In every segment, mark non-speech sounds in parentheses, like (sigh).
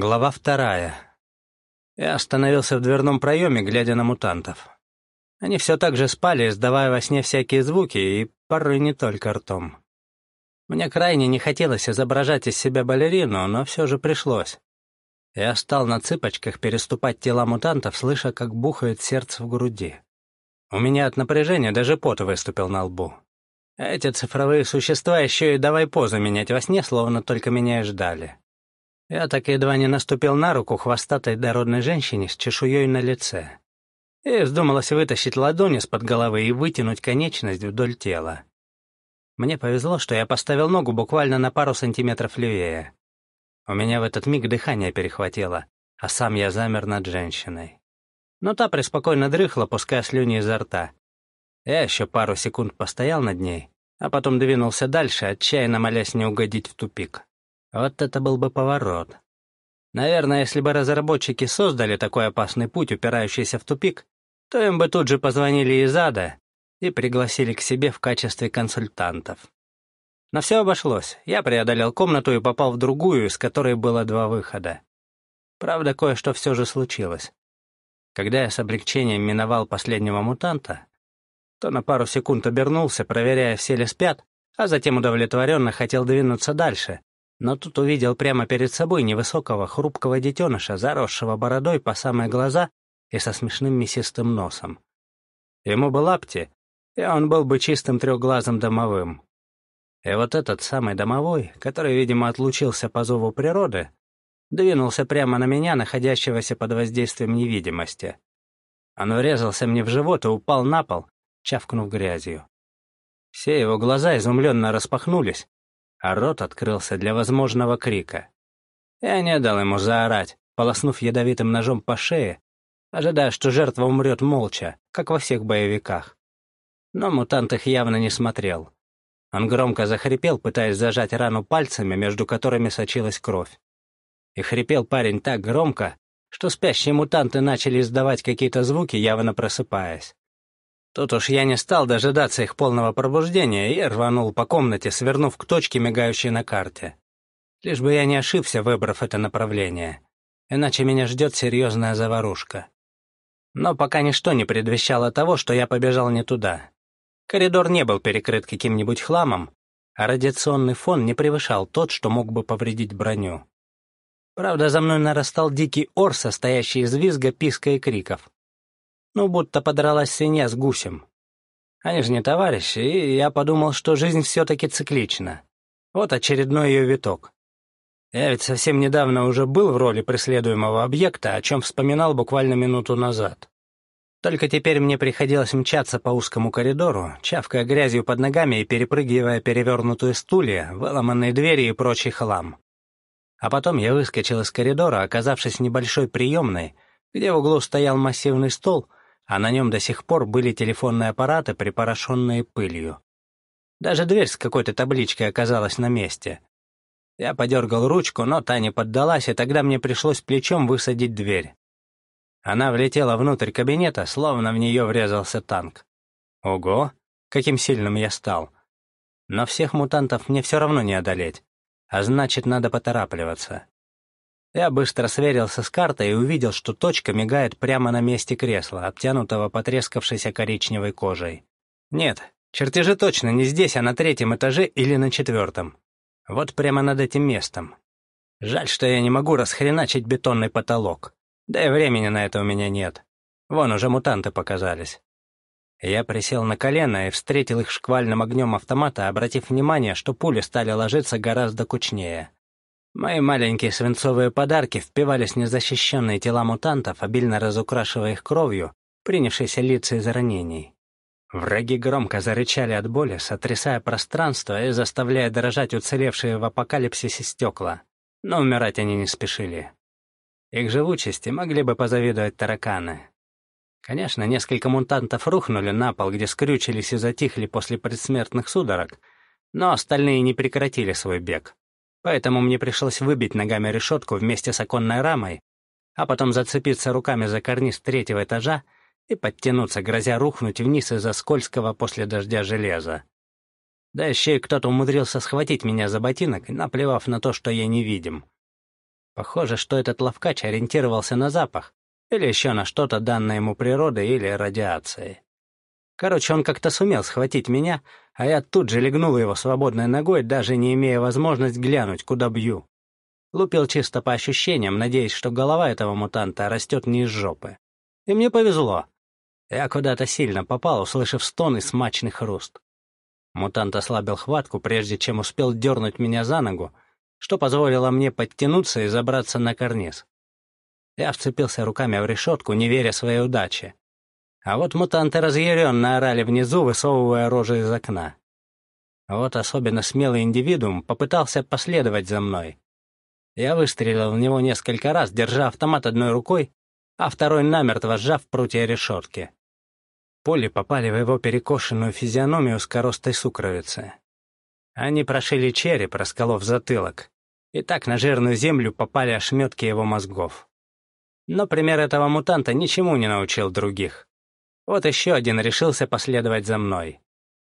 Глава вторая. Я остановился в дверном проеме, глядя на мутантов. Они все так же спали, издавая во сне всякие звуки, и порой не только ртом. Мне крайне не хотелось изображать из себя балерину, но все же пришлось. Я стал на цыпочках переступать тела мутантов, слыша, как бухает сердце в груди. У меня от напряжения даже пот выступил на лбу. Эти цифровые существа еще и давай позу менять во сне, словно только меня и ждали. Я так едва не наступил на руку хвостатой дородной женщине с чешуей на лице. И вздумалось вытащить ладонь из-под головы и вытянуть конечность вдоль тела. Мне повезло, что я поставил ногу буквально на пару сантиметров левее. У меня в этот миг дыхание перехватило, а сам я замер над женщиной. Но та преспокойно дрыхла, пуская слюни изо рта. Я еще пару секунд постоял над ней, а потом двинулся дальше, отчаянно молясь не угодить в тупик. Вот это был бы поворот. Наверное, если бы разработчики создали такой опасный путь, упирающийся в тупик, то им бы тут же позвонили из ада и пригласили к себе в качестве консультантов. Но все обошлось. Я преодолел комнату и попал в другую, из которой было два выхода. Правда, кое-что все же случилось. Когда я с облегчением миновал последнего мутанта, то на пару секунд обернулся, проверяя, все ли спят, а затем удовлетворенно хотел двинуться дальше, но тут увидел прямо перед собой невысокого, хрупкого детеныша, заросшего бородой по самые глаза и со смешным мясистым носом. Ему бы лапти, и он был бы чистым трехглазым домовым. И вот этот самый домовой, который, видимо, отлучился по зову природы, двинулся прямо на меня, находящегося под воздействием невидимости. Он врезался мне в живот и упал на пол, чавкнув грязью. Все его глаза изумленно распахнулись, а рот открылся для возможного крика. Я не дал ему заорать, полоснув ядовитым ножом по шее, ожидая, что жертва умрет молча, как во всех боевиках. Но мутант их явно не смотрел. Он громко захрипел, пытаясь зажать рану пальцами, между которыми сочилась кровь. И хрипел парень так громко, что спящие мутанты начали издавать какие-то звуки, явно просыпаясь. Тут уж я не стал дожидаться их полного пробуждения и рванул по комнате, свернув к точке, мигающей на карте. Лишь бы я не ошибся, выбрав это направление. Иначе меня ждет серьезная заварушка. Но пока ничто не предвещало того, что я побежал не туда. Коридор не был перекрыт каким-нибудь хламом, а радиационный фон не превышал тот, что мог бы повредить броню. Правда, за мной нарастал дикий ор, состоящий из визга, писка и криков. Ну, будто подралась свинья с гусем. Они же не товарищи, и я подумал, что жизнь все-таки циклична. Вот очередной ее виток. Я ведь совсем недавно уже был в роли преследуемого объекта, о чем вспоминал буквально минуту назад. Только теперь мне приходилось мчаться по узкому коридору, чавкая грязью под ногами и перепрыгивая перевернутые стулья, выломанные двери и прочий хлам. А потом я выскочил из коридора, оказавшись в небольшой приемной, где в углу стоял массивный стол — а на нем до сих пор были телефонные аппараты, припорошенные пылью. Даже дверь с какой-то табличкой оказалась на месте. Я подергал ручку, но та не поддалась, и тогда мне пришлось плечом высадить дверь. Она влетела внутрь кабинета, словно в нее врезался танк. Ого, каким сильным я стал. Но всех мутантов мне все равно не одолеть, а значит, надо поторапливаться. Я быстро сверился с картой и увидел, что точка мигает прямо на месте кресла, обтянутого потрескавшейся коричневой кожей. Нет, чертежи точно не здесь, а на третьем этаже или на четвертом. Вот прямо над этим местом. Жаль, что я не могу расхреначить бетонный потолок. Да и времени на это у меня нет. Вон уже мутанты показались. Я присел на колено и встретил их шквальным огнем автомата, обратив внимание, что пули стали ложиться гораздо кучнее. Мои маленькие свинцовые подарки впивались в незащищенные тела мутантов, обильно разукрашивая их кровью, принявшейся лица из ранений. Враги громко зарычали от боли, сотрясая пространство и заставляя дрожать уцелевшие в апокалипсисе стекла. Но умирать они не спешили. Их живучести могли бы позавидовать тараканы. Конечно, несколько мутантов рухнули на пол, где скрючились и затихли после предсмертных судорог, но остальные не прекратили свой бег. Поэтому мне пришлось выбить ногами решетку вместе с оконной рамой, а потом зацепиться руками за карниз третьего этажа и подтянуться, грозя рухнуть вниз из-за скользкого после дождя железа. Да еще и кто-то умудрился схватить меня за ботинок, наплевав на то, что я невидим. Похоже, что этот ловкач ориентировался на запах, или еще на что-то данное ему природой или радиацией. Короче, он как-то сумел схватить меня, а я тут же легнул его свободной ногой, даже не имея возможности глянуть, куда бью. Лупил чисто по ощущениям, надеясь, что голова этого мутанта растет не из жопы. И мне повезло. Я куда-то сильно попал, услышав стон и смачный хруст. Мутант ослабил хватку, прежде чем успел дернуть меня за ногу, что позволило мне подтянуться и забраться на карниз. Я вцепился руками в решетку, не веря своей удаче. А вот мутанты разъяренно орали внизу, высовывая рожи из окна. Вот особенно смелый индивидуум попытался последовать за мной. Я выстрелил в него несколько раз, держа автомат одной рукой, а второй намертво сжав прутья решетки. Пули попали в его перекошенную физиономию с коростой сукровицы. Они прошили череп, расколов затылок, и так на жирную землю попали ошметки его мозгов. Но пример этого мутанта ничему не научил других. Вот еще один решился последовать за мной.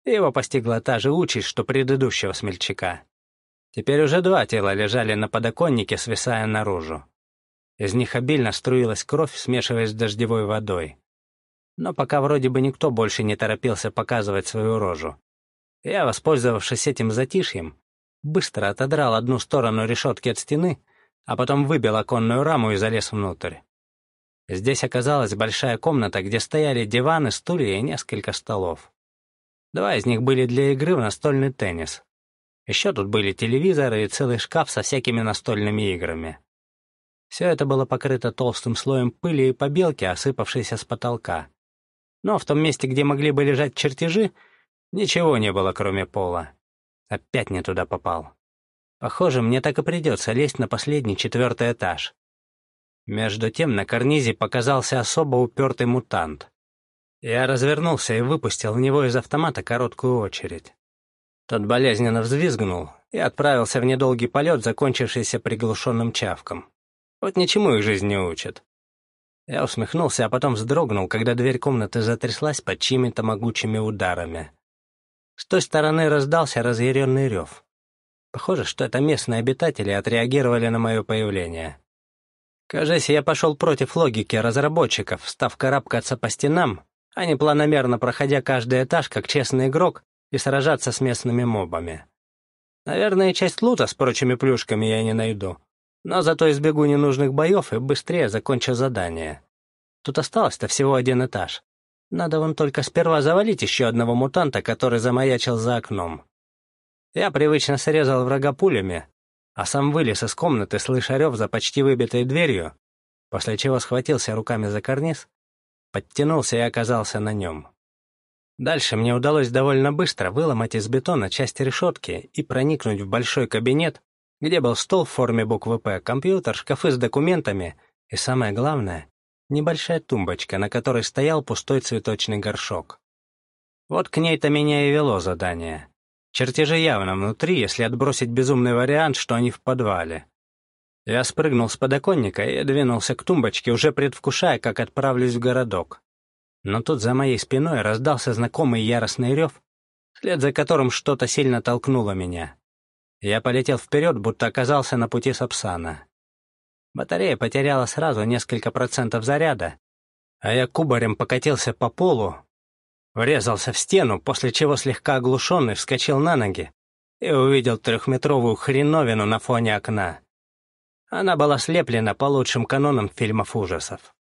Его постигла та же участь, что предыдущего смельчака. Теперь уже два тела лежали на подоконнике, свисая наружу. Из них обильно струилась кровь, смешиваясь с дождевой водой. Но пока вроде бы никто больше не торопился показывать свою рожу. Я, воспользовавшись этим затишьем, быстро отодрал одну сторону решетки от стены, а потом выбил оконную раму и залез внутрь. Здесь оказалась большая комната, где стояли диваны, стулья и несколько столов. Два из них были для игры в настольный теннис. Еще тут были телевизоры и целый шкаф со всякими настольными играми. Все это было покрыто толстым слоем пыли и побелки, осыпавшейся с потолка. Но в том месте, где могли бы лежать чертежи, ничего не было, кроме пола. Опять не туда попал. Похоже, мне так и придется лезть на последний четвертый этаж. Между тем на карнизе показался особо упертый мутант. Я развернулся и выпустил в него из автомата короткую очередь. Тот болезненно взвизгнул и отправился в недолгий полет, закончившийся приглушенным чавком. Вот ничему их жизнь не учит. Я усмехнулся, а потом вздрогнул, когда дверь комнаты затряслась под чьими-то могучими ударами. С той стороны раздался разъяренный рев. Похоже, что это местные обитатели отреагировали на мое появление. Кажется, я пошел против логики разработчиков, став карабкаться по стенам, а не планомерно проходя каждый этаж как честный игрок и сражаться с местными мобами. Наверное, часть лута с прочими плюшками я не найду, но зато избегу ненужных боев и быстрее закончу задание. Тут осталось-то всего один этаж. Надо вон только сперва завалить еще одного мутанта, который замаячил за окном. Я привычно срезал врага пулями, а сам вылез из комнаты, слыша рев за почти выбитой дверью, после чего схватился руками за карниз, подтянулся и оказался на нем. Дальше мне удалось довольно быстро выломать из бетона часть решетки и проникнуть в большой кабинет, где был стол в форме буквы «П», компьютер, шкафы с документами и, самое главное, небольшая тумбочка, на которой стоял пустой цветочный горшок. Вот к ней-то меня и вело задание. Чертежи явно внутри, если отбросить безумный вариант, что они в подвале. Я спрыгнул с подоконника и двинулся к тумбочке, уже предвкушая, как отправлюсь в городок. Но тут за моей спиной раздался знакомый яростный рев, вслед за которым что-то сильно толкнуло меня. Я полетел вперед, будто оказался на пути Сапсана. Батарея потеряла сразу несколько процентов заряда, а я кубарем покатился по полу, врезался в стену, после чего слегка оглушенный вскочил на ноги и увидел трехметровую хреновину на фоне окна. Она была слеплена по лучшим канонам фильмов ужасов.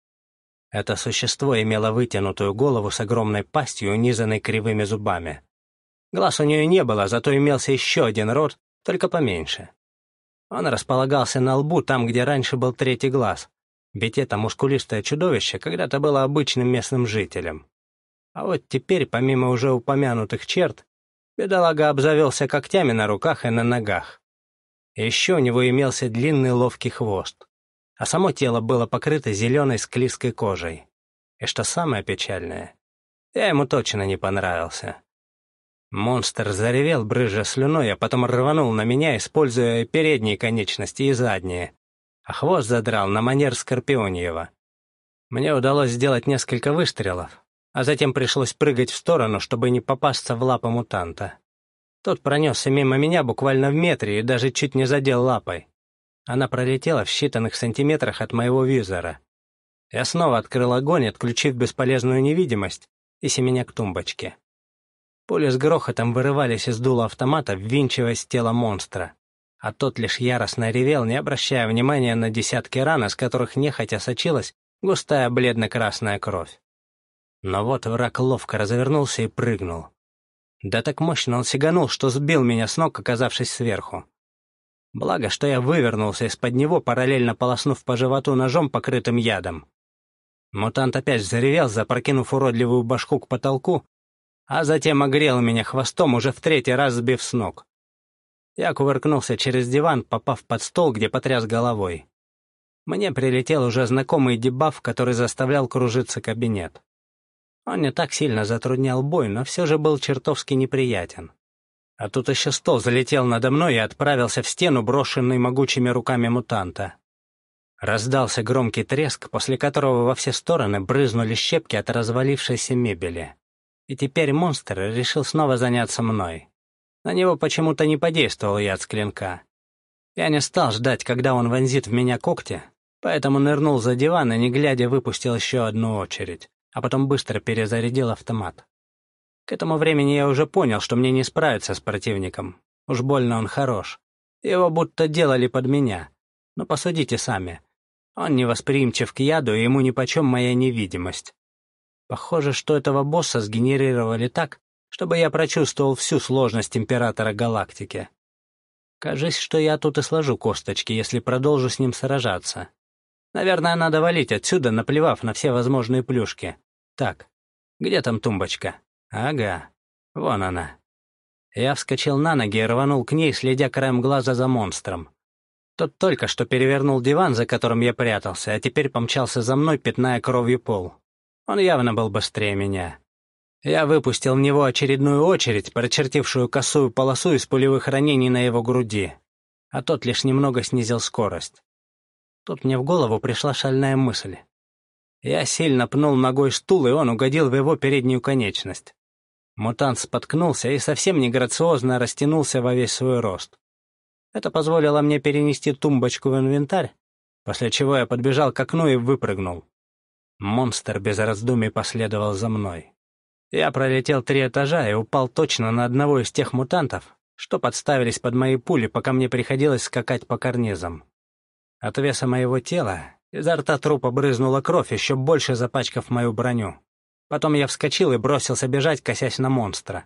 Это существо имело вытянутую голову с огромной пастью, унизанной кривыми зубами. Глаз у нее не было, зато имелся еще один рот, только поменьше. Он располагался на лбу, там, где раньше был третий глаз, ведь это мускулистое чудовище когда-то было обычным местным жителем. А вот теперь, помимо уже упомянутых черт, бедолага обзавелся когтями на руках и на ногах. еще у него имелся длинный ловкий хвост а само тело было покрыто зеленой склизкой кожей. И что самое печальное, я ему точно не понравился. Монстр заревел, брызжа слюной, а потом рванул на меня, используя передние конечности и задние, а хвост задрал на манер Скорпионьева. Мне удалось сделать несколько выстрелов, а затем пришлось прыгать в сторону, чтобы не попасться в лапы мутанта. Тот пронесся мимо меня буквально в метре и даже чуть не задел лапой. Она пролетела в считанных сантиметрах от моего визора. Я снова открыл огонь, отключив бесполезную невидимость и семеня к тумбочке. Пули с грохотом вырывались из дула автомата, ввинчиваясь в тело монстра. А тот лишь яростно ревел, не обращая внимания на десятки ран, из которых нехотя сочилась густая бледно-красная кровь. Но вот враг ловко развернулся и прыгнул. Да так мощно он сиганул, что сбил меня с ног, оказавшись сверху. Благо, что я вывернулся из-под него, параллельно полоснув по животу ножом, покрытым ядом. Мутант опять заревел, запрокинув уродливую башку к потолку, а затем огрел меня хвостом, уже в третий раз сбив с ног. Я кувыркнулся через диван, попав под стол, где потряс головой. Мне прилетел уже знакомый дебаф, который заставлял кружиться кабинет. Он не так сильно затруднял бой, но все же был чертовски неприятен. А тут еще стол залетел надо мной и отправился в стену, брошенный могучими руками мутанта. Раздался громкий треск, после которого во все стороны брызнули щепки от развалившейся мебели. И теперь монстр решил снова заняться мной. На него почему-то не подействовал яд с клинка. Я не стал ждать, когда он вонзит в меня когти, поэтому нырнул за диван и, не глядя, выпустил еще одну очередь а потом быстро перезарядил автомат. К этому времени я уже понял, что мне не справиться с противником. Уж больно он хорош. Его будто делали под меня. Но посудите сами. Он невосприимчив к яду, и ему нипочем моя невидимость. Похоже, что этого босса сгенерировали так, чтобы я прочувствовал всю сложность Императора Галактики. Кажись, что я тут и сложу косточки, если продолжу с ним сражаться. Наверное, надо валить отсюда, наплевав на все возможные плюшки. Так, где там тумбочка? Ага, вон она. Я вскочил на ноги и рванул к ней, следя краем глаза за монстром. Тот только что перевернул диван, за которым я прятался, а теперь помчался за мной, пятная кровью пол. Он явно был быстрее меня. Я выпустил в него очередную очередь, прочертившую косую полосу из пулевых ранений на его груди, а тот лишь немного снизил скорость. Тут мне в голову пришла шальная мысль. Я сильно пнул ногой стул, и он угодил в его переднюю конечность. Мутант споткнулся и совсем неграциозно растянулся во весь свой рост. Это позволило мне перенести тумбочку в инвентарь, после чего я подбежал к окну и выпрыгнул. Монстр без раздумий последовал за мной. Я пролетел три этажа и упал точно на одного из тех мутантов, что подставились под мои пули, пока мне приходилось скакать по карнизам. От веса моего тела Изо рта трупа брызнула кровь, еще больше запачкав мою броню. Потом я вскочил и бросился бежать, косясь на монстра.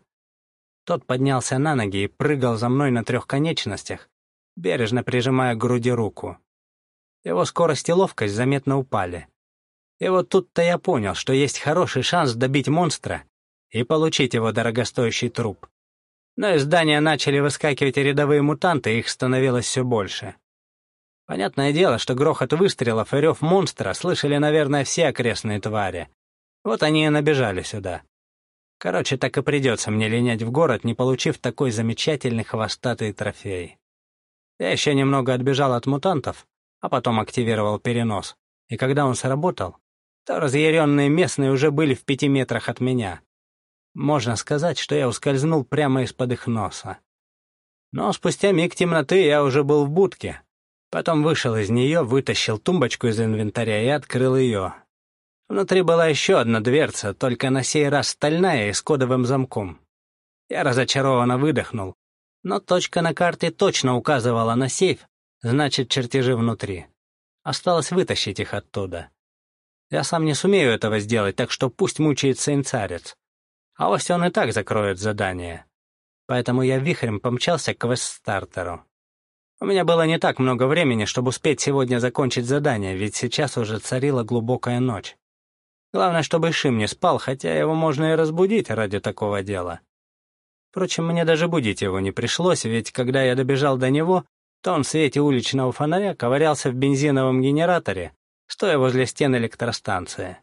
Тот поднялся на ноги и прыгал за мной на трех конечностях, бережно прижимая к груди руку. Его скорость и ловкость заметно упали. И вот тут-то я понял, что есть хороший шанс добить монстра и получить его дорогостоящий труп. Но из здания начали выскакивать рядовые мутанты, их становилось все больше. Понятное дело, что грохот выстрелов и рев монстра слышали, наверное, все окрестные твари. Вот они и набежали сюда. Короче, так и придется мне линять в город, не получив такой замечательный хвостатый трофей. Я еще немного отбежал от мутантов, а потом активировал перенос. И когда он сработал, то разъяренные местные уже были в пяти метрах от меня. Можно сказать, что я ускользнул прямо из-под их носа. Но спустя миг темноты я уже был в будке, Потом вышел из нее, вытащил тумбочку из инвентаря и открыл ее. Внутри была еще одна дверца, только на сей раз стальная и с кодовым замком. Я разочарованно выдохнул, но точка на карте точно указывала на сейф, значит, чертежи внутри. Осталось вытащить их оттуда. Я сам не сумею этого сделать, так что пусть мучается инцарец. А вось он и так закроет задание. Поэтому я вихрем помчался к квест-стартеру. У меня было не так много времени, чтобы успеть сегодня закончить задание, ведь сейчас уже царила глубокая ночь. Главное, чтобы Шим не спал, хотя его можно и разбудить ради такого дела. Впрочем, мне даже будить его не пришлось, ведь когда я добежал до него, то он в свете уличного фонаря ковырялся в бензиновом генераторе, стоя возле стен электростанции.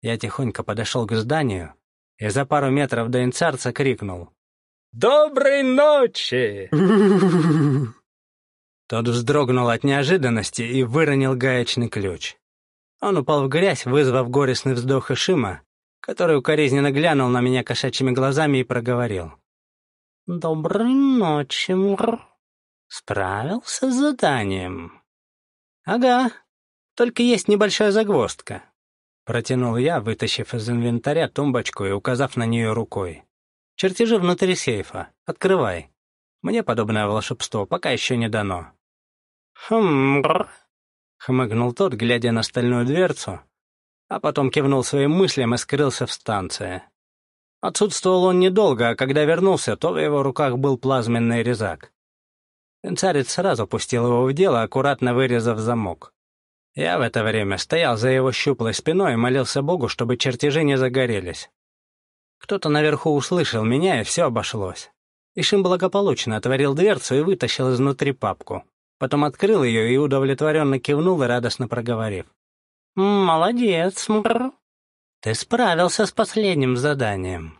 Я тихонько подошел к зданию и за пару метров до инцарца крикнул «Доброй ночи!» (laughs) Тот вздрогнул от неожиданности и выронил гаечный ключ. Он упал в грязь, вызвав горестный вздох Ишима, который укоризненно глянул на меня кошачьими глазами и проговорил. «Доброй ночи, Мур». Справился с заданием. Ага, только есть небольшая загвоздка. Протянул я, вытащив из инвентаря тумбочку и указав на нее рукой. Чертежи внутри сейфа. Открывай. Мне подобное волшебство пока еще не дано. Хм, хмыгнул тот, глядя на стальную дверцу, а потом кивнул своим мыслям и скрылся в станции. Отсутствовал он недолго, а когда вернулся, то в его руках был плазменный резак. Царец сразу пустил его в дело, аккуратно вырезав замок. Я в это время стоял за его щуплой спиной и молился Богу, чтобы чертежи не загорелись. Кто-то наверху услышал меня, и все обошлось. Ишим благополучно отворил дверцу и вытащил изнутри папку. Потом открыл ее и удовлетворенно кивнул, радостно проговорив. «Молодец, мр. Ты справился с последним заданием.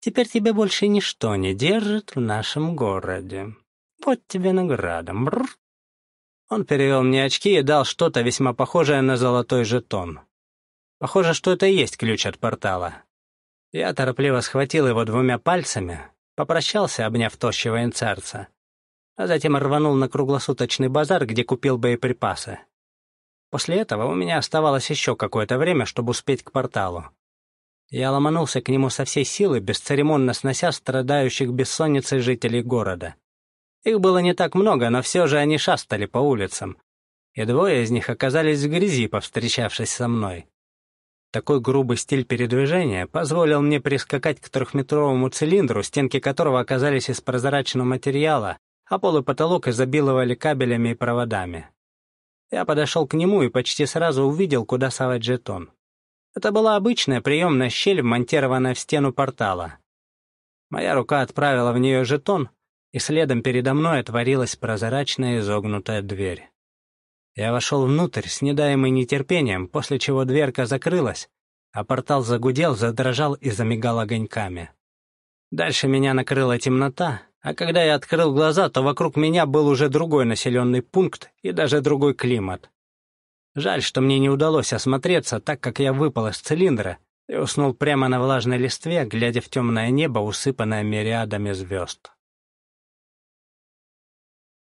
Теперь тебе больше ничто не держит в нашем городе. Вот тебе награда, мр». Он перевел мне очки и дал что-то весьма похожее на золотой жетон. Похоже, что это и есть ключ от портала. Я торопливо схватил его двумя пальцами, попрощался, обняв тощего инцарца, а затем рванул на круглосуточный базар, где купил боеприпасы. После этого у меня оставалось еще какое-то время, чтобы успеть к порталу. Я ломанулся к нему со всей силы, бесцеремонно снося страдающих бессонницей жителей города. Их было не так много, но все же они шастали по улицам, и двое из них оказались в грязи, повстречавшись со мной. Такой грубый стиль передвижения позволил мне прискакать к трехметровому цилиндру, стенки которого оказались из прозрачного материала, а пол и потолок изобиловали кабелями и проводами. Я подошел к нему и почти сразу увидел, куда совать жетон. Это была обычная приемная щель, вмонтированная в стену портала. Моя рука отправила в нее жетон, и следом передо мной отворилась прозрачная изогнутая дверь. Я вошел внутрь с недаемым нетерпением, после чего дверка закрылась, а портал загудел, задрожал и замигал огоньками. Дальше меня накрыла темнота, а когда я открыл глаза, то вокруг меня был уже другой населенный пункт и даже другой климат. Жаль, что мне не удалось осмотреться, так как я выпал из цилиндра и уснул прямо на влажной листве, глядя в темное небо, усыпанное мириадами звезд.